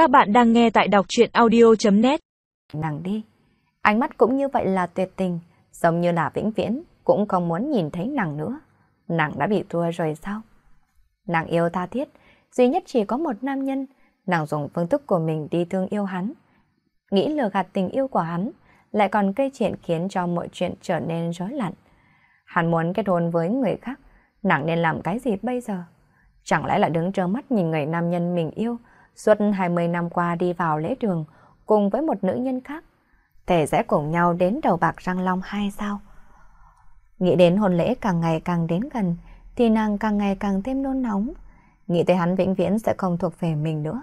Các bạn đang nghe tại đọc chuyện audio.net Nàng đi. Ánh mắt cũng như vậy là tuyệt tình, giống như là vĩnh viễn, cũng không muốn nhìn thấy nàng nữa. Nàng đã bị thua rồi sao? Nàng yêu tha thiết, duy nhất chỉ có một nam nhân, nàng dùng phương thức của mình đi thương yêu hắn. Nghĩ lừa gạt tình yêu của hắn, lại còn gây chuyện khiến cho mọi chuyện trở nên rối loạn. Hắn muốn kết hôn với người khác, nàng nên làm cái gì bây giờ? Chẳng lẽ là đứng trơ mắt nhìn người nam nhân mình yêu, suốt 20 năm qua đi vào lễ đường, cùng với một nữ nhân khác. Thể sẽ cùng nhau đến đầu bạc răng long hay sao? Nghĩ đến hôn lễ càng ngày càng đến gần, thì nàng càng ngày càng thêm nôn nóng. Nghĩ tới hắn vĩnh viễn sẽ không thuộc về mình nữa,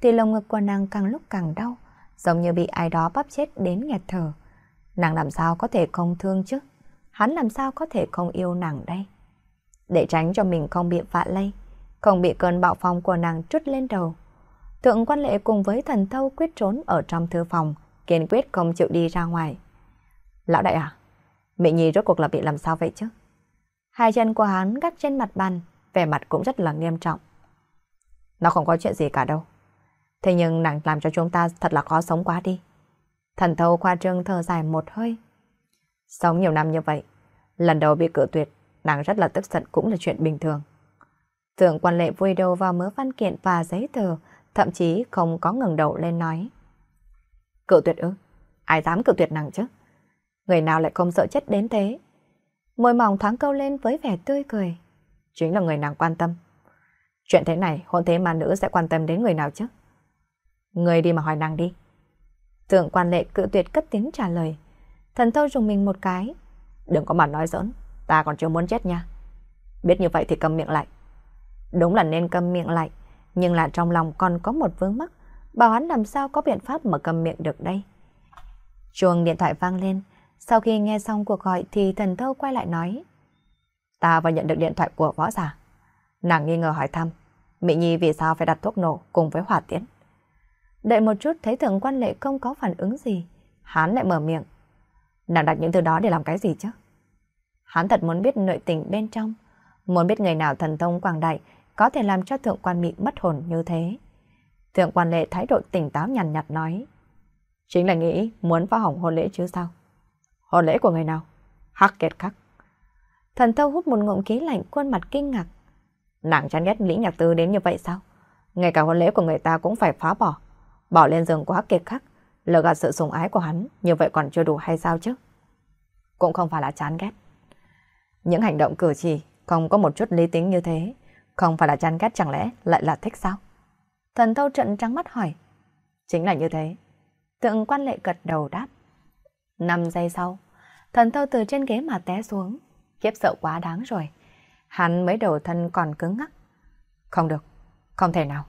thì lồng ngực của nàng càng lúc càng đau, giống như bị ai đó bóp chết đến nghẹt thở. Nàng làm sao có thể không thương chứ? Hắn làm sao có thể không yêu nàng đây? Để tránh cho mình không bị vạ lây, không bị cơn bạo phong của nàng trút lên đầu. Thượng quan lệ cùng với thần thâu quyết trốn ở trong thư phòng, kiên quyết không chịu đi ra ngoài. Lão đại à, Mỹ Nhi rốt cuộc là bị làm sao vậy chứ? Hai chân của hắn gác trên mặt bàn, vẻ mặt cũng rất là nghiêm trọng. Nó không có chuyện gì cả đâu. Thế nhưng nàng làm cho chúng ta thật là khó sống quá đi. Thần thâu khoa trương thở dài một hơi. Sống nhiều năm như vậy, lần đầu bị cự tuyệt, nàng rất là tức giận cũng là chuyện bình thường. Thượng quan lệ vui đầu vào mớ văn kiện và giấy tờ, thậm chí không có ngừng đầu lên nói. Cự tuyệt ư? Ai dám cự tuyệt nàng chứ? Người nào lại không sợ chết đến thế? Môi mỏng thoáng câu lên với vẻ tươi cười. Chính là người nàng quan tâm. Chuyện thế này, hôn thế mà nữ sẽ quan tâm đến người nào chứ? Người đi mà hỏi nàng đi. Tượng quan lệ cự tuyệt cất tiếng trả lời. Thần thâu dùng mình một cái. Đừng có mà nói giỡn, ta còn chưa muốn chết nha. Biết như vậy thì cầm miệng lại. Đúng là nên cầm miệng lại nhưng là trong lòng còn có một vướng mắc, bảo hắn làm sao có biện pháp mà cầm miệng được đây. Chuông điện thoại vang lên, sau khi nghe xong cuộc gọi thì thần thâu quay lại nói. Ta vừa nhận được điện thoại của võ giả. Nàng nghi ngờ hỏi thăm, Mỹ Nhi vì sao phải đặt thuốc nổ cùng với hỏa tiễn. Đợi một chút thấy thượng quan lệ không có phản ứng gì, hắn lại mở miệng. Nàng đặt những thứ đó để làm cái gì chứ? Hắn thật muốn biết nội tình bên trong, muốn biết người nào thần thông quảng đại có thể làm cho thượng quan mị mất hồn như thế. Thượng quan lệ thái độ tỉnh táo nhằn nhạt nói. Chính là nghĩ muốn phá hỏng hôn lễ chứ sao? Hôn lễ của người nào? Hắc kiệt khắc. Thần thâu hút một ngụm khí lạnh, khuôn mặt kinh ngạc. Nàng chán ghét Lý Nhạc Tư đến như vậy sao? Ngay cả hôn lễ của người ta cũng phải phá bỏ. Bỏ lên giường quá kiệt khắc. Lừa gạt sự sủng ái của hắn, như vậy còn chưa đủ hay sao chứ? Cũng không phải là chán ghét. Những hành động cử chỉ không có một chút lý tính như thế không phải là chán ghét chẳng lẽ lại là thích sao? Thần thâu trận trắng mắt hỏi. Chính là như thế. Tượng quan lệ gật đầu đáp. Năm giây sau, thần thâu từ trên ghế mà té xuống. Khiếp sợ quá đáng rồi. Hắn mới đầu thân còn cứng ngắc. Không được, không thể nào.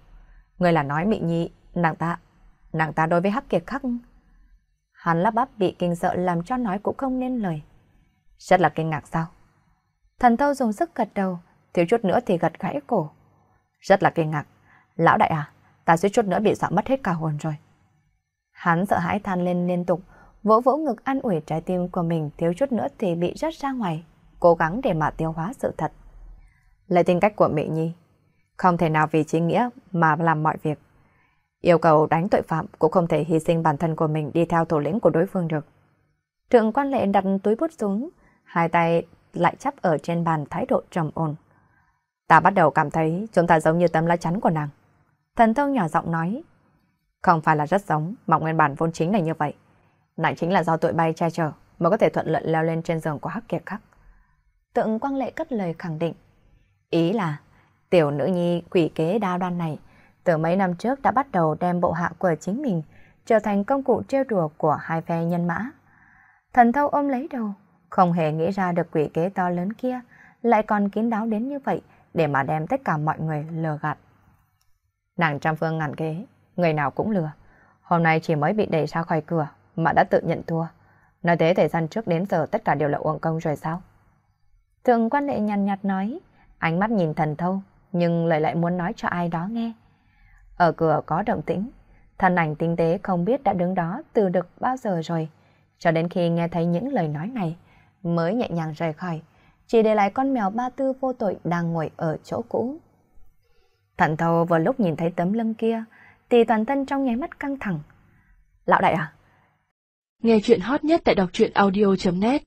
Người là nói mị nhi, nàng ta, nàng ta đối với hắc kiệt khắc. Hắn lắp bắp bị kinh sợ làm cho nói cũng không nên lời. Rất là kinh ngạc sao? Thần thâu dùng sức gật đầu, thiếu chút nữa thì gật gãy cổ. Rất là kinh ngạc. Lão đại à, ta suýt chút nữa bị sợ mất hết cả hồn rồi. Hắn sợ hãi than lên liên tục, vỗ vỗ ngực an ủi trái tim của mình thiếu chút nữa thì bị rớt ra ngoài, cố gắng để mà tiêu hóa sự thật. Lấy tính cách của Mỹ Nhi, không thể nào vì chính nghĩa mà làm mọi việc. Yêu cầu đánh tội phạm cũng không thể hy sinh bản thân của mình đi theo thủ lĩnh của đối phương được. Trượng quan lệ đặt túi bút xuống, hai tay lại chắp ở trên bàn thái độ trầm ổn. Ta bắt đầu cảm thấy chúng ta giống như tấm lá chắn của nàng. Thần thông nhỏ giọng nói. Không phải là rất giống, mà nguyên bản vốn chính là như vậy. Nàng chính là do tụi bay che chở mới có thể thuận lợi leo lên trên giường của Hắc Kiệt Khắc. Tượng Quang Lệ cất lời khẳng định. Ý là, tiểu nữ nhi quỷ kế đa đoan này, từ mấy năm trước đã bắt đầu đem bộ hạ của chính mình trở thành công cụ trêu đùa của hai phe nhân mã. Thần thâu ôm lấy đầu, không hề nghĩ ra được quỷ kế to lớn kia, lại còn kín đáo đến như vậy, để mà đem tất cả mọi người lừa gạt. Nàng trăm phương ngàn kế, người nào cũng lừa. Hôm nay chỉ mới bị đẩy ra khỏi cửa mà đã tự nhận thua. Nói thế thời gian trước đến giờ tất cả đều là uổng công rồi sao? Thượng quan lệ nhàn nhạt nói, ánh mắt nhìn thần thâu, nhưng lời lại muốn nói cho ai đó nghe. Ở cửa có động tĩnh, thân ảnh tinh tế không biết đã đứng đó từ được bao giờ rồi. Cho đến khi nghe thấy những lời nói này, mới nhẹ nhàng rời khỏi, chỉ để lại con mèo ba tư vô tội đang ngồi ở chỗ cũ. Thận thầu vừa lúc nhìn thấy tấm lưng kia, thì toàn thân trong nháy mắt căng thẳng. Lão đại à? Nghe chuyện hot nhất tại đọc truyện audio.net